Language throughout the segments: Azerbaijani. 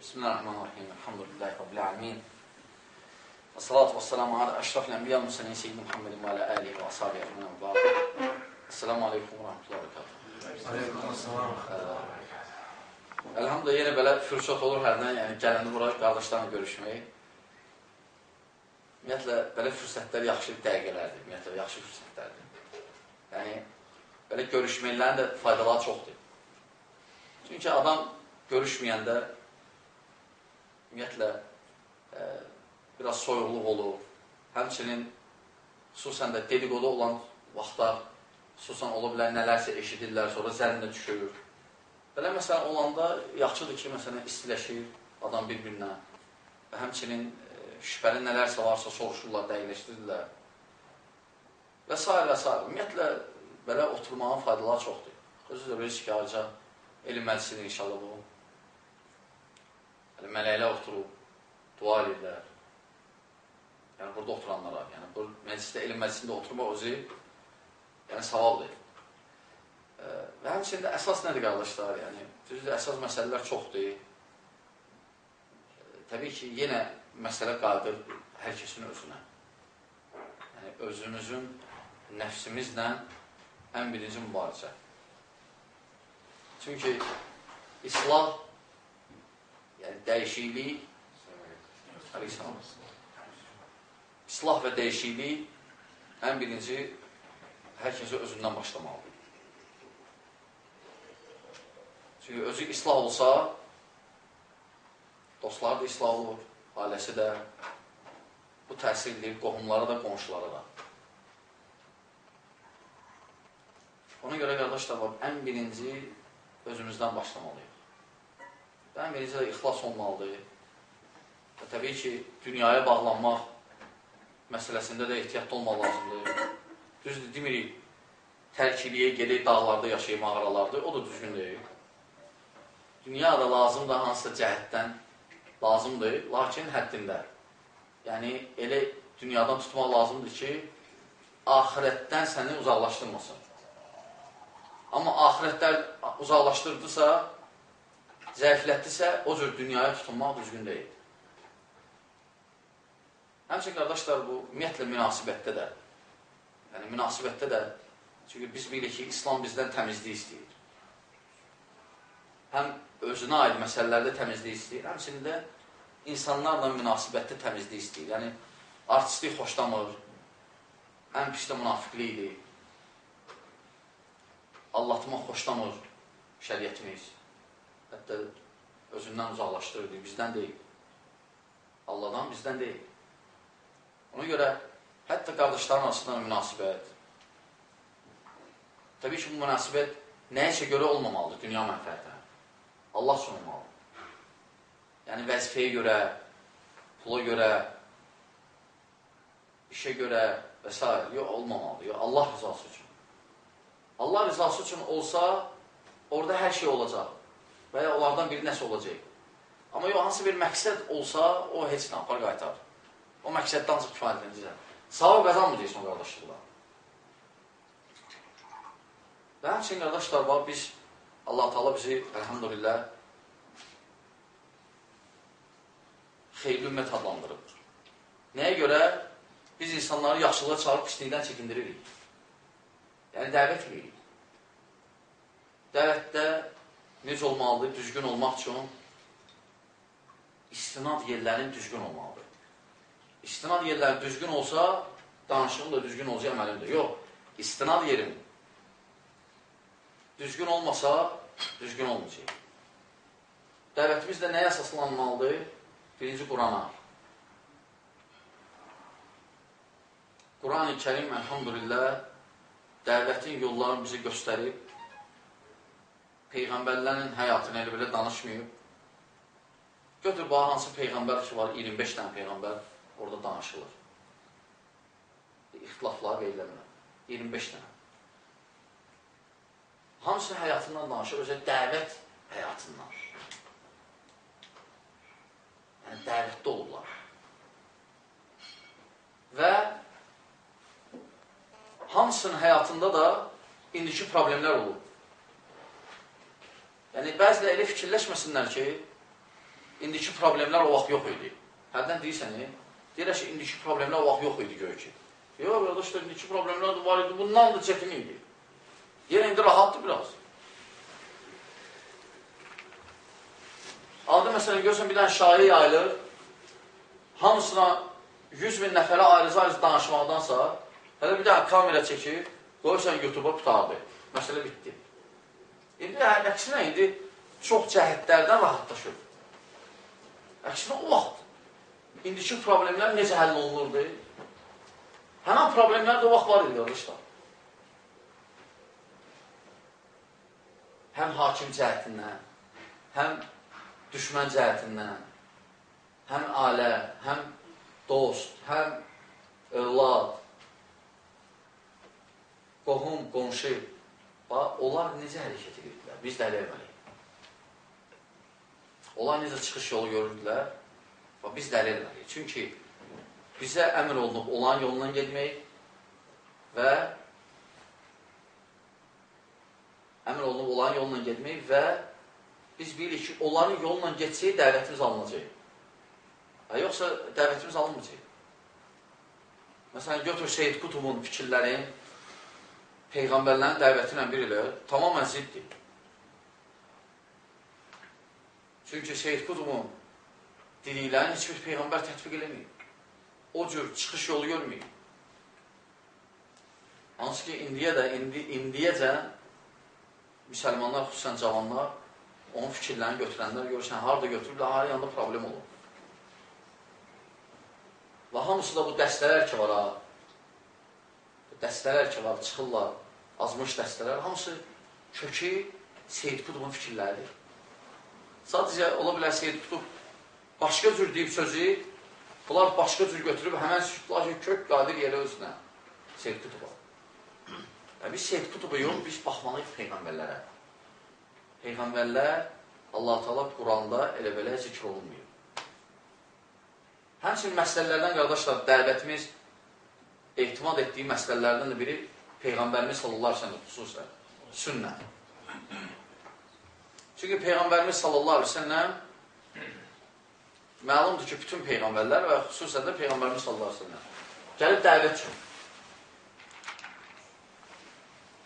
Bismillahirrahmanirrahim. Elhamdülillahi Rabbil alemin. Və salatu və salamu ala əşrafil ənbiya müsəlin seyyidin Muhammedin və alə əlihi və ashabi əcmənə və barakatuhu. Esselamu aleykum və rahmetullahi və. Aleykümselam. Elhamdülillah yenə belə fürsət olur hərdən, yəni gələndə bura qardaşlarla görüşmək. Ümumiyyətlə, belə fürsətlər yaxşı dəqiqələrdir, ümumiyyətlə, yaxşı fürsətlərdir. Yəni, belə görüşməklərin də faydaları çoxdur. Çünki adam görüşməyəndə ümumiyyətlə e, biraz soyuqluq olur. Həmçinin xüsusən də dedikodu olan vaxtlar xüsusən ola bilər nələrsə eşidirlər, sonra zərinə düşür. Belə məsələn olanda yaxşıdır ki, məsələn istiləşir adam bir-birinə və həmçinin e, şübhəli nələrsə varsa soruşurlar, dəqiqləşdirirlər. Və s. və s. Ümumiyyətlə belə oturmağın faydaları çoxdur. Özü də bilirsiniz ki, ayrıca elm məclisidir inşallah bu. Mələklər oturub, dua edirlər. Yəni, burada oturanlara, yəni, bu məclisdə, elm məclisində oturmaq özü, yəni, savabdır. E, və həmçində əsas nədir, qardaşlar? Yəni, düzdür, əsas məsələlər çoxdur. E, təbii ki, yenə məsələ qaldır hər kəsin özünə. Yəni, özümüzün nəfsimizlə ən birinci mübarizə. Çünki islah Yəni dəyişiklik Aleyhisselam. İslah və dəyişiklik ən birinci hər kəsə özündən başlamalıdır. Çünki özü islah olsa, dostları da islah olur, ailəsi də, bu təsir edir qohumlara da, qonşulara da. Ona görə, qardaşlar, ən birinci özümüzdən başlamalıyıq. Ən birinci də ixlas olmalıdır. Və təbii ki, dünyaya bağlanmaq məsələsində də ehtiyatlı olmaq lazımdır. Düzdür, demirik, tərkiliyə gedək dağlarda yaşayıb mağaralarda, o da düzgün deyil. Dünya da lazımdır hansısa cəhətdən lazımdır, lakin həddində. Yəni, elə dünyadan tutmaq lazımdır ki, ahirətdən səni uzaqlaşdırmasın. Amma ahirətlər uzaqlaşdırdısa, zəiflətdisə, o cür dünyaya tutunmaq düzgün deyil. Həmçin, qardaşlar, bu, ümumiyyətlə, münasibətdə də, yəni, münasibətdə də, çünki biz bilirik ki, İslam bizdən təmizlik istəyir. Həm özünə aid məsələlərdə təmizlik istəyir, həmçində insanlarla münasibətdə təmizlik istəyir. Yəni, artistlik xoşlamır, ən pis də münafiqlikdir, allatmaq xoşlamır şəriyyətimiz hətta özündən uzaqlaşdırır, bizdən deyil. Allahdan bizdən deyil. Ona görə hətta qardaşların arasında münasibət, təbii ki, bu münasibət nəyisə görə olmamalıdır dünya mənfəətə. Allah üçün olmalıdır. Yəni, vəzifəyə görə, pula görə, işə görə və s. Yox, olmamalıdır. Yox, Allah rızası üçün. Allah rızası üçün olsa, orada hər şey olacaq və ya onlardan biri nəsə olacaq. Amma yox, hansı bir məqsəd olsa, o heç nə apar qaytar. O məqsəddən ancaq kifayətlənəcəksən. Savab qazanmayacaqsın o qardaşlıqla. Və həmçinin qardaşlar var, biz, Allah Taala bizi, əlhamdülillah, xeyirli ümmət adlandırıb. Nəyə görə? Biz insanları yaxşılığa çağırıb pislikdən çəkindiririk. Yəni, dəvət edirik. Dəvətdə necə olmalıdır? Düzgün olmaq üçün istinad yerlərin düzgün olmalıdır. İstinad yerləri düzgün olsa, danışığım da düzgün olacaq, əməlim də. Yox, istinad yerim düzgün olmasa, düzgün olmayacaq. Dəvətimiz də nəyə əsaslanmalıdır? Birinci Qurana. Quran-ı Kerim, əlhamdülillah, dəvətin yollarını bizi göstərib, Peyğəmbərlərin həyatını elə belə danışmayıb. Götür, bax, hansı Peyğəmbər ki var, 25 dənə Peyğəmbər orada danışılır. İxtilaflar verilərlər. 25 dənə. Hamısı həyatından danışır, özə dəvət həyatından. Yəni, dəvətdə olurlar. Və hamısının həyatında da indiki problemlər olur. Yəni, bəzilə elə fikirləşməsinlər ki, indiki problemlər o vaxt yox idi. Hərdən deyirsən, e? deyirlər ki, indiki problemlər o vaxt yox idi gör ki. Yox, qardaşlar, indiki problemlər də var idi, bundan da çətin idi. Yenə indi rahatdır biraz. Adı məsələn, görsən, bir dənə şair yayılır, hamısına 100 min nəfərə ayrıca-ayrıca danışmaqdansa, hələ bir dənə kamera çəkir, qoyursan YouTube-a qutardı. Məsələ bitdi. İndi əksinə, indi çox cəhətlərdən rahatlaşır. Əksinə, o vaxt indiki problemlər necə həll olunurdu? Həmən problemlər də o vaxt var idi, qardaşlar. Həm hakim cəhətindən, həm düşmən cəhətindən, həm ailə, həm dost, həm övlad, qohum, qonşu, onlar necə hərəkət edirdilər? Biz də elə etməliyik. Onlar necə çıxış yolu görürdülər? Biz də elə etməliyik. Çünki bizə əmr olunub olan yolundan getmək və əmr olunub olan yolla getmək və biz bilirik ki, onların yolla geçsək dəvətimiz alınacaq. Ha, yoxsa dəvətimiz alınmayacaq. Məsələn, götür Seyyid Qutubun fikirləri Peyğəmbərlərin dəvəti ilə bir ilə tamamən ziddir. Çünki Seyyid Qutubun dediklərini heç bir Peyğəmbər tətbiq eləməyib. O cür çıxış yolu görməyib. Hansı ki, indiyə də, indi, indiyəcə müsəlmanlar, xüsusən cavanlar, onun fikirlərini götürənlər görürsən, harada götürürlər, hər yanda problem olur. Və hamısı da bu dəstələr ki var, bu dəstələr ki çıxırlar, azmış dəstələr, hamısı kökü Seyyid Qutubun fikirləridir. Sadəcə, ola bilər Seyyid Qutub başqa cür deyib sözü, bunlar başqa cür götürüb, həmən sütlar ki, kök qadir yerə özünə Seyyid Qutuba. Yəni, biz Seyyid Qutubu yox, biz baxmalıyıq Peyğəmbərlərə. Peyğəmbərlər Allah-u Teala Quranda elə belə zikr olunmuyor. Həmçinin məsələlərdən, qardaşlar, dəvətimiz ehtimad etdiyi məsələlərdən də biri Peyğəmbərimiz sallallahu aleyhi ve sellem xüsusən sünnə. Çünki Peyğəmbərimiz sallallahu aleyhi ve sellem məlumdur ki, bütün Peyğəmbərlər və xüsusən də Peyğəmbərimiz sallallahu aleyhi ve sellem gəlib dəvət üçün.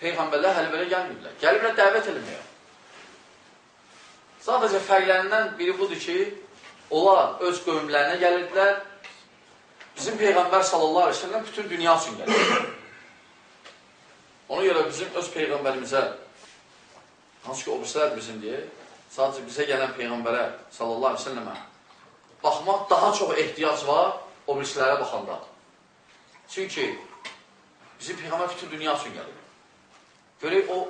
Peyğəmbərlər hələ belə gəlməyiblər. Gəliblər dəvət eləməyə. Sadəcə fərqlərindən biri budur ki, onlar öz qövmlərinə gəlirdilər, bizim Peyğəmbər sallallahu aleyhi ve sellem bütün dünya üçün gəlir. Ona görə bizim öz Peyğəmbərimizə, hansı ki, o birisilər bizim deyə, sadəcə bizə gələn Peyğəmbərə sallallahu aleyhi ve sellemə baxmaq daha çox ehtiyac var o birisilərə baxanda. Çünki bizim Peyğəmbər bütün dünya üçün gəlir. Görək, o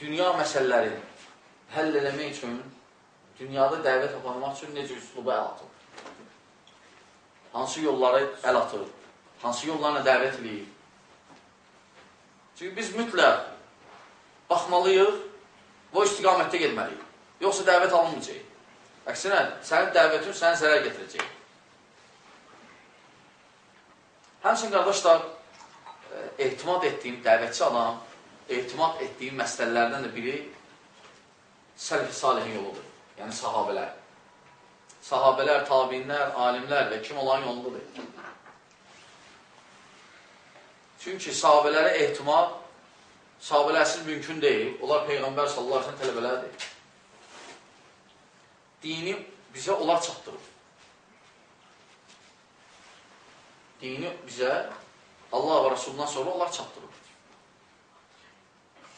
dünya məsələlərini həll eləmək üçün dünyada dəvət aparmaq üçün necə üsluba əl atır? Hansı yolları əl atır? Hansı yollarla dəvət edir? Çünki biz mütləq baxmalıyıq o istiqamətdə getməliyik. Yoxsa dəvət alınmayacaq. Əksinə, sənin dəvətin sənə zərər getirəcək. Həmçin, qardaşlar, ehtimad etdiyim dəvətçi adam, ehtimad etdiyim məsələlərdən də biri səlif salihin yoludur yəni sahabələr. Sahabələr, tabinlər, alimlər və kim olan yolundadır. Çünki sahabələrə ehtimad sahabələrsiz mümkün deyil. Onlar Peyğəmbər sallallahu aleyhi tələbələrdir. Dini bizə onlar çatdırır. Dini bizə Allah və Rasulundan sonra onlar çatdırır.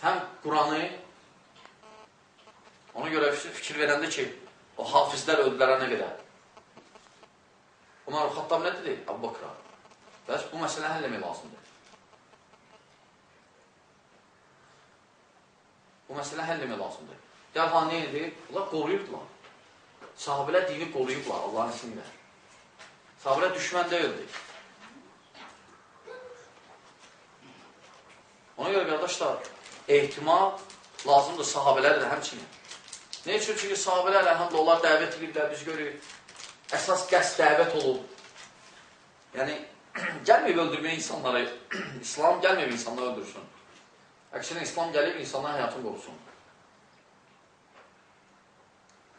Həm Quranı Ona görə fikir verəndə ki, o hafizlər öldülərə nə qədər? Umar Xattab nə dedi? Abu Bakra. Bəs bu məsələ həll etmək lazımdır. Bu məsələ həll etmək lazımdır. Dərhal nə edir? Onlar qoruyurdular. Sahabələr dini qoruyublar Allahın ismində. Sahabələr düşmən deyildi. Ona görə qardaşlar, ehtimal lazımdır sahabələr də həmçinin. Ne üçün? Çünki sahabələr əlhamdə onlar dəvət edirlər, biz görürük. Əsas qəst dəvət olub. Yəni, gəlməyib öldürməyə insanları, İslam gəlməyib insanları öldürsün. Əksinə, İslam gəlib insanların həyatını qorusun.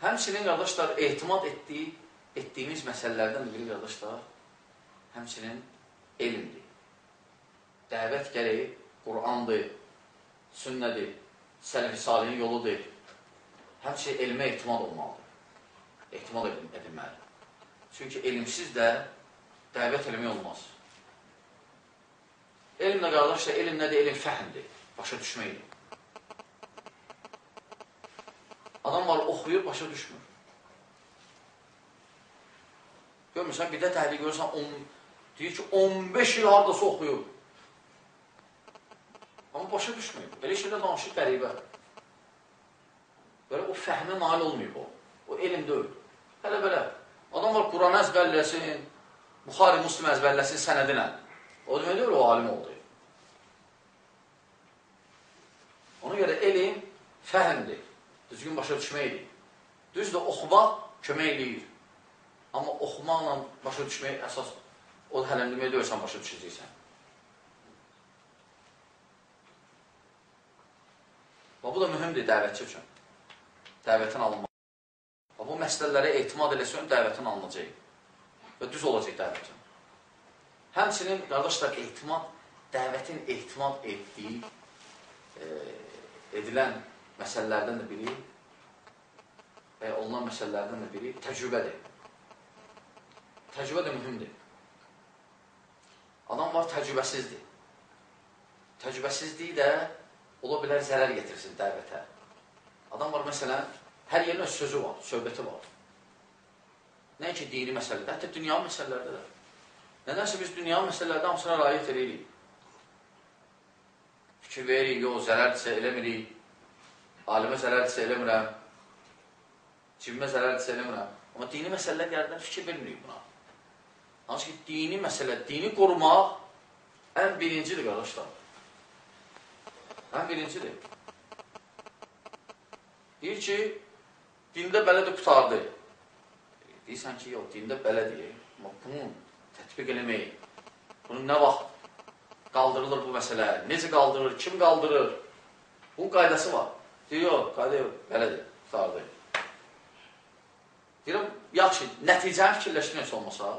Həmçinin, qardaşlar, ehtimad etdiyi, etdiyimiz məsələlərdən biri, qardaşlar, həmçinin elmdir. Dəvət gərək Qur'andır, sünnədir, sələf-i salihin yoludur. Həmçinin elmə ehtimad olmalıdır. Ehtimad edilməlidir. Çünki elmsiz də dəvət eləmək olmaz. Elm də qardaşlar, elm nədir? Elm fəhmdir, başa düşməkdir. Adam var, oxuyur, başa düşmür. Görmürsən, bir də təhlil görürsən, on, deyir ki, 15 il haradasa oxuyur. Amma başa düşmür. Belə şeylə danışır qəribə. Belə o fəhmə nail olmayıb o. O elm deyil. Hələ belə. Adam var, Quran əzbərləsin, Buxari, Muslim əzbərləsin sənədinə. O demək deyil, o alim oldu. Ona görə elm fəhmdir, düzgün başa düşməkdir. Düzdür, oxumaq kömək eləyir. Amma oxumaqla başa düşmək əsas, o hələm demək deyil, sən başa düşəcəksən. Və bu da mühümdir dəvətçi üçün. Dəvətin alınması. Bu məsələlərə etimad eləsən, dəvətin alınacaq. Və düz olacaq dəvətin. Həmçinin, qardaşlar, ehtimad, dəvətin ehtimad etdiyi, e, edilən məsələlərdən də biri və ya olunan məsələlərdən də biri təcrübədir. Təcrübə də mühümdir. Adam var, təcrübəsizdir. Təcrübəsizliyi də ola bilər zərər getirsin dəvətə. Adam var, məsələn, hər yerin öz sözü var, söhbəti var. Nə ki, dini məsələdə, hətta dünya məsələlərdə də. Nədənsə biz dünya məsələlərdə hamısına rayət edirik. Fikir veririk, yox, zərərdirsə eləmirik. Alimə zərərdirsə eləmirəm. Cibimə zərərdirsə eləmirəm. Amma dini məsələlər gəldən fikir vermirik buna. Hansı ki, dini məsələ, dini qorumaq ən birincidir, qardaşlar. Ən birincidir. Deyir ki, dində belədir, qutardı. Deyirsən ki, yox, dində belədir. Amma bunu tətbiq eləmək, bunu nə vaxt qaldırılır bu məsələ, necə qaldırılır, kim qaldırır, bunun qaydası var. Deyir, yox, qayda yox, belədir, qutardı. Deyirəm, yaxşı, nəticəni fikirləşdirmək olmasa,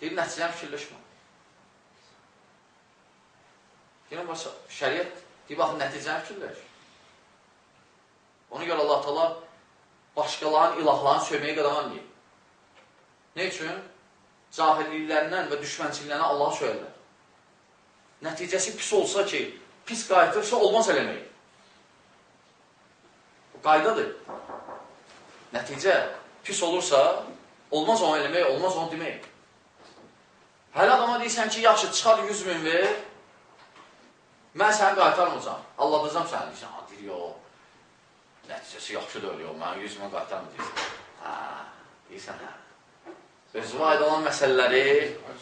deyir, nəticəni fikirləşmə. Deyirəm, şəriət, deyir, baxın, nəticəni fikirləş. Ona görə Allah tala başqalarının ilahlarını söyməyə qadağan deyir. Ne üçün? Cahilliklərindən və düşmənçiliklərindən Allah söylərlər. Nəticəsi pis olsa ki, pis qayıtırsa olmaz eləmək. Bu qaydadır. Nəticə pis olursa, olmaz onu eləmək, olmaz onu demək. Hələ adama deyirsən ki, yaxşı, çıxar 100 min ver, mən səni qaytarmayacam, alladacam səni, deyirsən, ha, deyir, yox, nəticəsi yaxşı da ölüyor, mənə 100 min qaytarmı deyirsən. Hə, deyirsən, hə. Özümə aid olan məsələləri hə,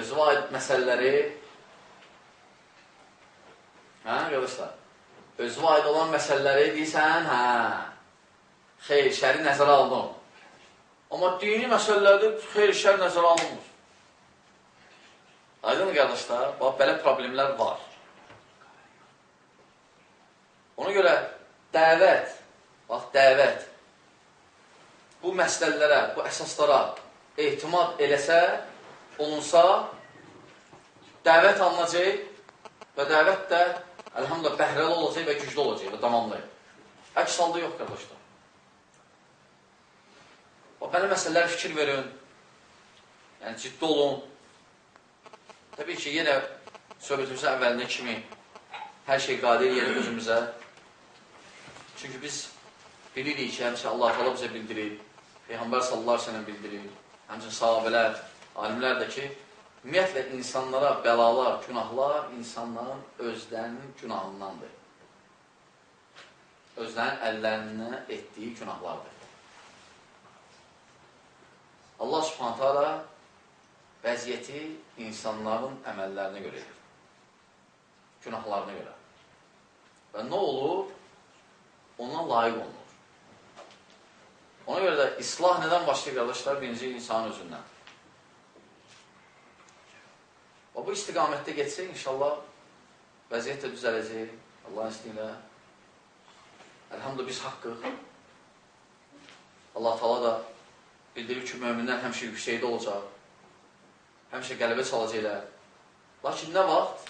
özümə aid məsələləri hə, qardaşlar, özümə aid olan məsələləri deyirsən, hə, xeyr, şəri nəzərə aldım. Amma dini məsələlərdə xeyr, şər nəzərə alınmır. Aydın qardaşlar, bax, belə problemlər var. Ona görə dəvət, bax, dəvət bu məsələlərə, bu əsaslara ehtimad eləsə, olunsa, dəvət alınacaq və dəvət də, əlhamdülillah, bəhrəli olacaq və güclü olacaq və davamlı. Əks halda yox, qardaşlar. O, belə məsələlər fikir verin, yəni ciddi olun. Təbii ki, yenə söhbətimizə əvvəlində kimi hər şey qadir yerə özümüzə Çünki biz bilirik ki, həmçə Allah Allah bizə bildirir, Peyğəmbər sallallahu ve bildirir, həmçin sahabələr, alimlər də ki, ümumiyyətlə insanlara bəlalar, günahlar insanların özlərinin günahındandır. Özlərinin əllərinə etdiyi günahlardır. Allah subhanətə ala vəziyyəti insanların əməllərinə görədir. Günahlarına görə. Və nə olur? Ona layiq olunur. Ona görə də islah nədən başlayır, qardaşlar? Birinci insan özündən. Və bu istiqamətdə getsək, inşallah vəziyyət də düzələcək. Allah istilə Əlhamdülillah biz haqqıq. Allah Taala da bildirir ki, möminlər həmişə yüksəkdə olacaq. Həmişə qələbə çalacaqlar. Lakin nə vaxt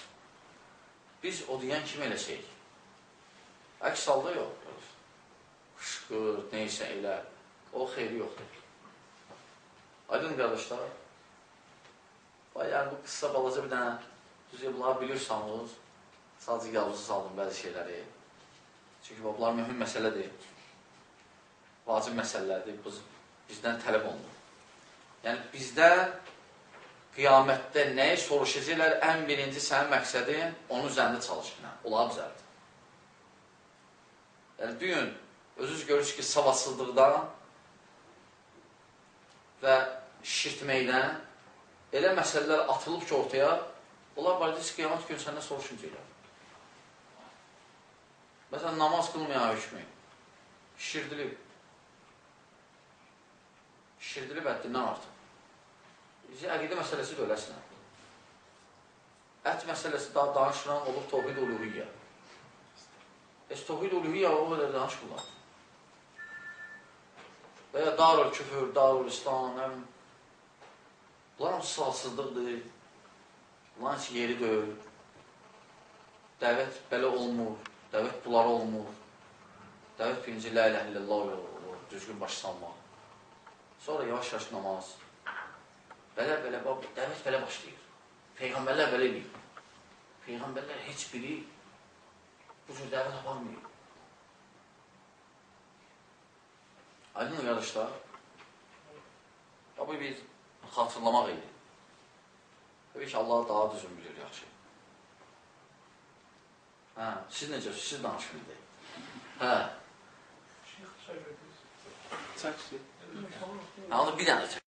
biz o deyən kimi eləsək? Əks halda yox. Qışqır, neysə elə. O xeyri yoxdur. Aydın qardaşlar. Bayaq bu qısa balaca bir dənə düzü bunları bilirsiniz. Sadəcə yalnız saldım bəzi şeyləri. Çünki bunlar mühüm məsələdir. Vacib məsələlərdir. Bu bizdən tələb olunur. Yəni bizdən qiyamətdə nəyi soruşacaqlar? Ən birinci sənin məqsədin onun üzərində çalışmaq. Olar bizərdir. Yəni, düyün, özünüz görürsünüz ki, savadsızlıqdan və şirtməkdən elə məsələlər atılıb ki, ortaya, onlar barədə qiyamət gün səndən soruşuncaqlar. Məsələn, namaz qılmayan hökmü şirdilib. Şirdilib həddindən artıq. Əqidə məsələsi də öləsinə. Ət məsələsi daha danışılan olub tohid uluhiyyə. Heç tohid uluhiyyə o qədər danışmırlar. Və ya darul küfür, darul İslam, həm bunlar hamısı salsızlıqdır. Bunların heç yeri deyil. Dəvət belə olmur, dəvət bunlar olmur. Dəvət birinci la ilə illallah olur, düzgün baş salmaq. Sonra yavaş-yavaş namaz. Belə-belə, dəvət belə başlayır. Peyğəmbərlər belə eləyir. Peyğəmbərlər heç biri bu cür dəvət aparmıyor. Aydın qardaşlar, bu bir xatırlamaq idi. Təbii ki, Allah daha düzün bilir, yaxşı. Hə, siz necəsiniz? Siz danışın indi. Hə. Çəksin. Hə, onu bir dənə çək.